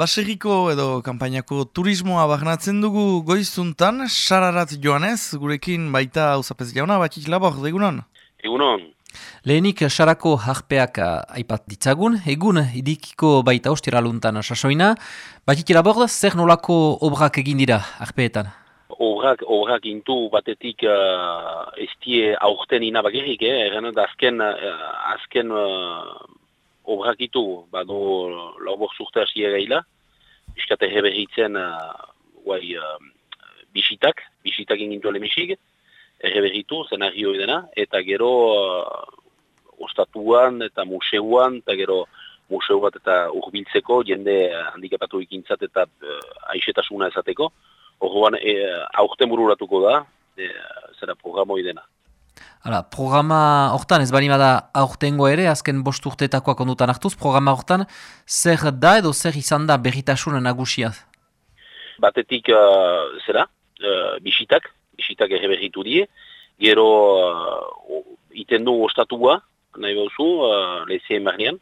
Baserriko edo kanpainako turismoa bagnatzen dugu goizuntan, sararat joanez, gurekin baita hauzapez jauna, batik labor, egunon? Egunon. Lehenik sarako harpeak aipat ditzagun, egun idikiko baita ostiraluntan sasoina, batik labor, zer nolako obrak egin dira harpeetan? Obrak, obrak intu batetik uh, ez die aurten inabagerik, eh? Eran da azken, uh, azken uh, obrakitu, badu laubor zurte hasi egaila, biskate herberritzen uh, guai, uh, bisitak, bisitak ingin duele misik, herberritu, zenario edena, eta gero uh, ostatuan eta museuan, eta gero museu bat eta urbiltzeko, jende handikapatu ikintzat eta uh, aixetasuna ezateko, Orduan, e, aurten bururatuko da, e, zera programoi dena. Hala, programa hortan, ez bani bada aurtengo ere, azken bost urteetakoak ondutan hartuz, programa hortan, zer da edo zer izan da berritasun nagusiaz? Batetik, uh, zera, uh, bisitak, bisitak ere berritu die, gero uh, iten du ostatua, nahi behuzu, uh, lehizien barnean,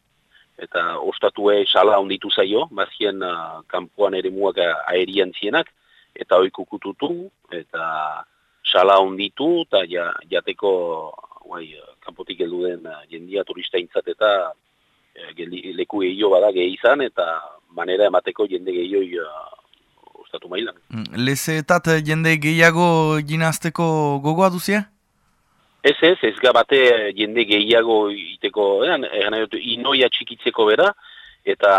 eta ostatue sala onditu zaio, bazien uh, kampuan ere muak aerian zienak, eta oikukututu, eta sala onditu eta ja, jateko guai, kanpotik heldu den eh, jendia turista intzat eta e, leku gehio bada gehi izan eta manera emateko jende gehioi uh, ostatu mailan. Mm, Lezeetat jende gehiago ginazteko gogoa duzia? Ez ez, ez gabate jende gehiago iteko, eran, eran, inoia txikitzeko bera, eta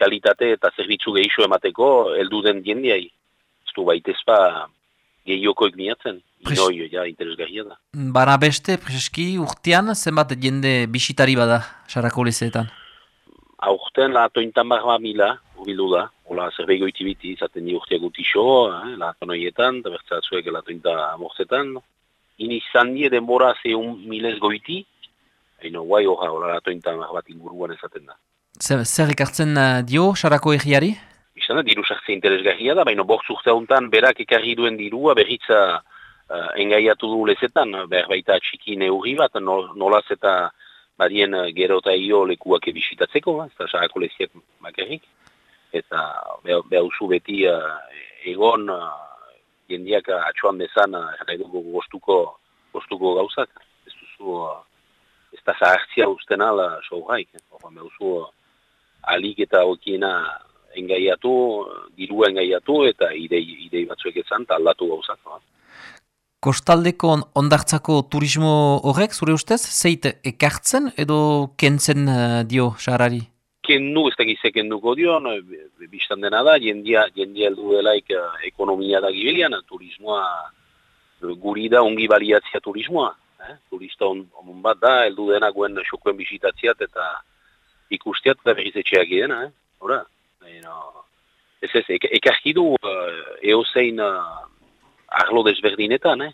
kalitate eta zerbitzu gehiago emateko heldu den jendeai. Ez du baitezpa gehiokoek miatzen. Inoi, ja, interesgarria da. Bara beste, prezeski, urtean, zenbat jende bisitari bada, sarako lezeetan? Aurten, la tointan barba mila, urbildu da. Ola, zerbego itibiti, zaten di urteak utixo, eh, la tonoietan, da bertzatzuek la tointa amorzetan. Ini izan die denbora ze un milez goiti, haino guai horra, ola, la tointa barbat inguruan ezaten da. Zer, zer ikartzen uh, dio, sarako egiari? Izan da, diru sartze interesgarria da, baina bortz urte honetan berak ekarri duen dirua berritza uh, engaiatu du lezetan, behar baita txiki neurri bat, nolaz eta badien uh, gero eta io lekuak ebisitatzeko, ez da sarako leziak makerrik. Eta behar usu beti uh, egon uh, jendiak atxoan bezan uh, dugu goztuko, goztuko gauzak. Ez duzu, uh, ez da zahartzia usten ala sohraik. Behar usu uh, alik eta okiena engaiatu, dirua engaiatu eta idei, idei batzuek ezan, eta aldatu gauzak. No? Kostaldeko ondartzako turismo horrek, zure ustez, zeit ekartzen edo kentzen uh, dio sarari? Kendu, ez da kenduko dio, no, biztan dena da, jendia, jendia eldu delaik uh, ekonomia da gibilian, turismoa uh, guri da ongi baliatzia turismoa. Eh? Turista on, on bat da, eldu dena guen xokuen bisitatziat eta ikustiat eta berriz etxeak idena. Eh? Hora? No, ez ez, ek, ekarkidu uh, eozein uh, arlo desberdinetan, eh?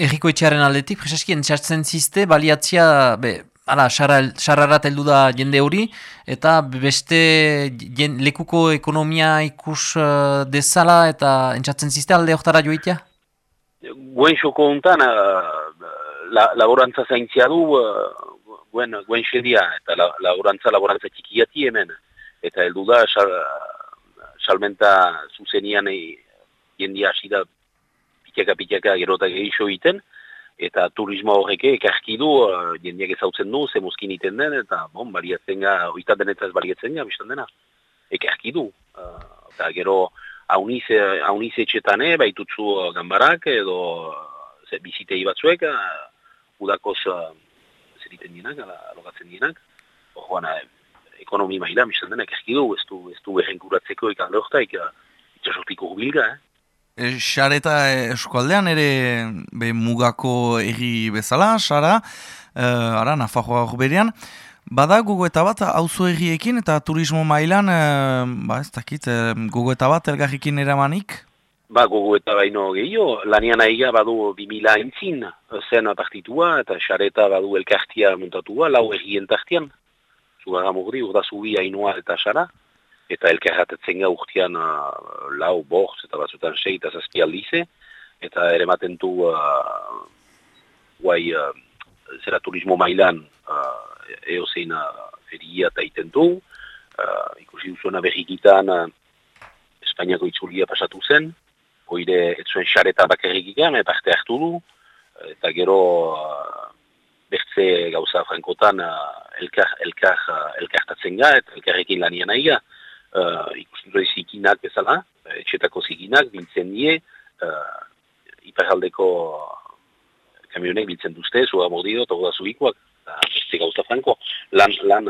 Erriko etxearen aldetik, prezeski, entzartzen ziste, baliatzia, be, ala, xarrarat heldu da jende hori, eta beste jen, lekuko ekonomia ikus uh, dezala, eta entzartzen ziste alde oktara joitea? Guen xoko hontan, uh, la, laborantza zaintzia du, uh, guen, guen xedia, eta la, laborantza, laborantza txikiati hemen, eta heldu da, salmenta zuzenian e, jendia hasi da pitaka pitaka gerota gehiago iten, eta turismo horreke ekarkidu, uh, jendeak ezautzen du, ze mozkin iten den, eta bon, baliatzen ga, oita denetaz baliatzen ga, biztan dena, ekarkidu. Uh, eta gero, hauniz, hauniz etxetane, baitutzu uh, gambarak, edo ze bizitei batzuek, uh, udakoz uh, zer iten dienak, alogatzen dienak, uh, ekonomi maila, biztan dena, ekarkidu, ez du, ez du berrenkuratzeko ikalde horretaik, uh, itxasortiko hubilga, eh? Xareta eskualdean ere be, mugako erri bezala, Xara, uh, ara, Nafajoa berean. Bada gogo eta bat auzo erriekin eta turismo mailan, uh, ba ez dakit, uh, gogo eta bat elgarrikin eramanik? Ba, gogo eta baino gehiago, lanian aiga badu 2000 intzin zen partitua eta xareta badu elkartia montatua, lau errien tartian. Zugarra mugri, urda zubi hainua eta xara eta elkarratetzen ga urtean uh, lau, borz, eta batzutan sei eta zazpi aldize, eta ere maten du uh, guai uh, zera turismo mailan uh, eozein uh, feria eta iten du, uh, ikusi duzuena berrikitan uh, Espainiako itzulia pasatu zen, oire ez zuen xareta bakarrik ikan, parte hartu du, eta gero uh, bertze gauza frankotan uh, elkar, elkar, uh, elkartatzen ga, eta elkarrekin lanian nahi ga, uh, ikusten duen zikinak bezala, etxetako zikinak, biltzen die, uh, iparaldeko kamionek biltzen duzte, zua mordido, eta goda zuikoak, beste gauza franko, lan, lan,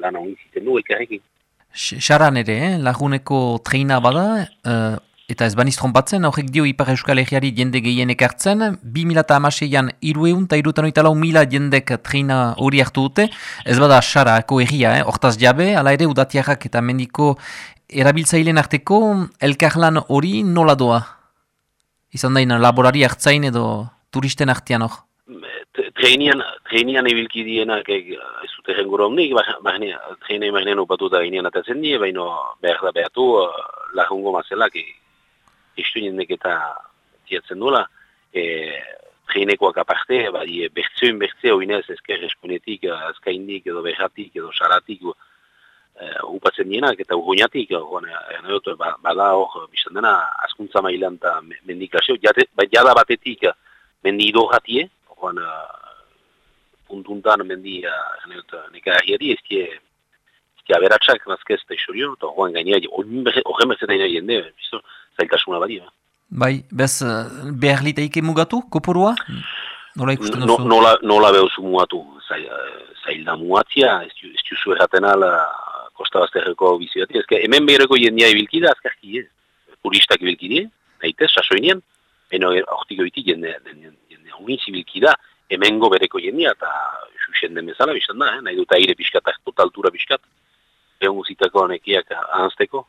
lan hau du elkarrekin. Xaran ere, eh? laguneko treina bada, uh, eta ez baniz trompatzen, horrek dio Ipar Euskal Herriari jende gehien ekartzen, 2006an irueun eta irutan oitalau mila jendek treina hori hartu dute, ez bada xarako erria, eh? hortaz jabe, ala ere udatiarrak eta mendiko erabiltzailen arteko elkarlan hori nola doa? Izan daina laborari hartzain edo turisten artean hor? Treinian, treinian ibilki dienak ez dute jengura omnik, treina imaginean upatu da ginean atatzen die, baina behar da behatu uh, lagungo mazelak istu jendek eta ziatzen duela. E, treinekoak aparte, bai, bertzeoin bertzeo inez ezker eskunetik, azkaindik edo behatik edo saratik uh, upatzen dienak eta urguinatik, uh, bada hor, bizan dena, askuntza mailan eta mendikazio, bai, jada batetik mendi idogatie, joan puntuntan mendi neka ahiari ez die ez die aberatsak nazkez eta isorio eta joan gainera horren berzetain nahi jende zailtasuna badi Bai, bez behar liteike mugatu, kopurua? Nola ikusten duzu? Nola, nola behuzu mugatu, zail, zail da mugatzia, ez duzu erraten ala kosta bazterreko biziati, ezke hemen behereko jendia ibilkida, azkarki, eh? turistak ibilkide, nahitez, sasoinean, eno hortik oitik jende, jende, jende, jende, jende, hemengo bereko jendia, eta xuxen den bezala, bizan da, eh? nahi dut aire pixkat, altura pixkat, egon guzitako nekiak ahanzteko.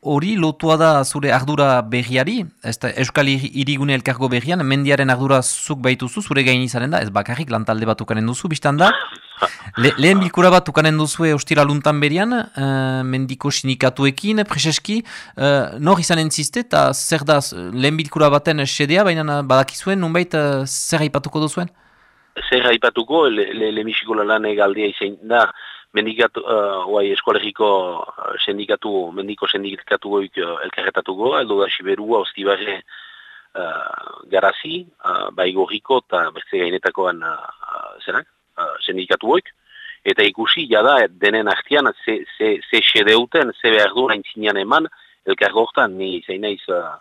Hori lotua da zure ardura berriari, ez da Euskal Irigune elkargo berrian, mendiaren ardura zuk baituzu, zure gain izanen da, ez bakarrik lantalde bat ukanen duzu, biztan da. Le, lehen bilkura bat ukanen duzu eustira luntan berian, uh, mendiko sinikatuekin, preseski, uh, nor izan entziste, eta zer da lehen bilkura baten sedea, baina badakizuen, nunbait, uh, zer haipatuko duzuen? zer haipatuko, lehenbiziko le, le lan egaldea izan da, mendikatu, uh, oai, eskolegiko uh, sindikatu, mendiko sindikatu goik uh, elkarretatuko, eldo da Siberua, Ostibarre, uh, Garazi, uh, Baigorriko eta bertze gainetakoan uh, zenak, uh, sindikatu goik, eta ikusi, jada, denen artian, ze, ze, ze xedeuten, ze behar du zinean eman, elkargortan, ni zein naiz, uh,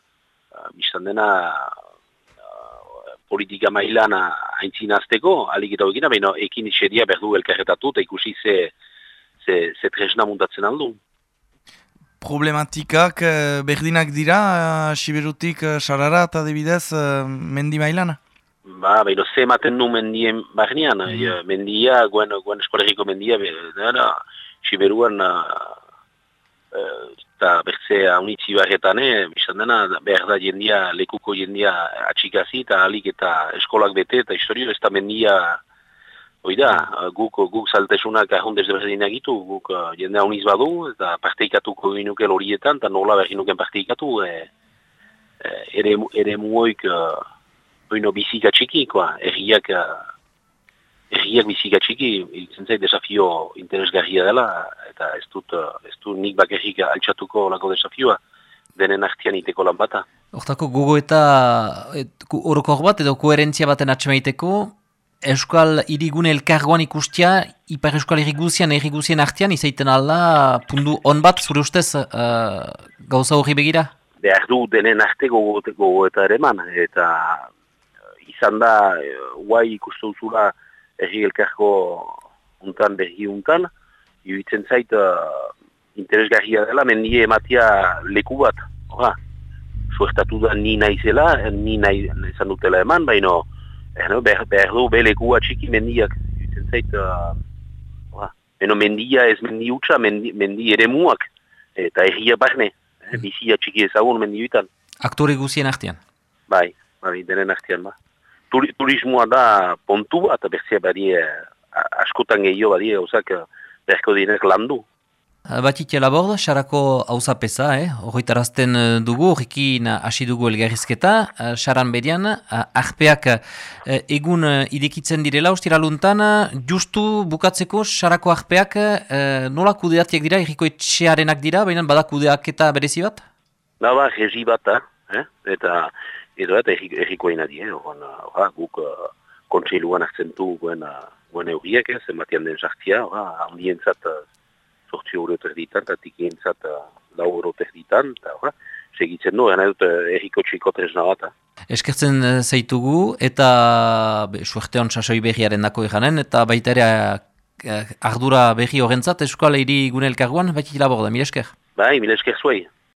uh, dena, politika mailan haintzin azteko, alik eta egina, baina ekin isedia berdu elkarretatu eta ikusi ze, ze, ze tresna muntatzen aldu. Problematikak eh, berdinak dira, uh, Siberutik uh, sarara eta debidez mendi mailana? Ba, baina ze ematen du mendien barnean, mm. mendia, guen, guen eskolegiko mendia, bera, Siberuan eta bertze haunitzi barretan, eh, bizan dena, behar da jendia, lekuko jendia atxikazi, eta alik eta eskolak bete, eta historio ez da mendia, oida, guk, guk saltesunak ahondez berdin egitu, guk uh, jende hauniz badu, eta parteikatuko ginuke horietan, eta nola berginuken parteikatu, e, e, ere, ere muoik, uh, bizika txiki, erriak, erriak bizika txiki, itzen zait desafio interesgarria dela, eta ez dut, ez dut nik bakerrik altxatuko lako desafioa, denen artian iteko lan bata. Hortako gogo eta horokor bat edo koherentzia baten atxemaiteko, Euskal irigune elkargoan ikustia, Ipar Euskal iriguzian, iriguzien artian, izaiten alda, pundu on bat, zure ustez, uh, gauza hori begira? Behar du denen arte gogo, gogo eta ere man, eta izan da, guai ikustu zula, erri elkarko untan berri untan, iruditzen zait uh, interesgarria dela, mendie ematia leku bat, ora, suertatu da ni naizela, ni nahi izan dutela eman, baina eh, behar, behar du be leku atxiki mendiak, iruditzen zait, uh, ora, beno mendia ez mendi utxa, mendi, mendi ere muak, eta erria barne, eh, mm. bizi atxiki ezagun mendi utan. Aktore guzien artean? Bai, bai, denen artean, ba turismoa da pontu bat, berzia badie, askotan gehiago badie, hauzak, berko dinek landu. Batit labord, xarako hauza pesa, eh? horretarazten eh, dugu, horrekin hasi dugu elgarrizketa, xaran bedian, arpeak eh, egun eh, idekitzen direla, ustira luntan, justu bukatzeko xarako arpeak nola kudeatiak dira, erriko etxearenak dira, baina bada kudeak eta berezi bat? Da ba, regi bat eh? eta edo eta erriko ina die, eh? guk uh, kontseiluan akzentu guen, uh, guen euriek, eh? zenbatian den sartia, handien zat uh, sortzi euro terditan, eta tikien zat uh, lau euro terditan, eta segitzen du, gana dut erriko txiko tresna bat. Eskertzen zaitugu, eta be, suerte hon sasoi behiaren dako eganen, eta baita ere ardura behi horrentzat, eskuala hiri gune elkarguan, baita hilabor da, mire esker? Bai, mire esker zuei.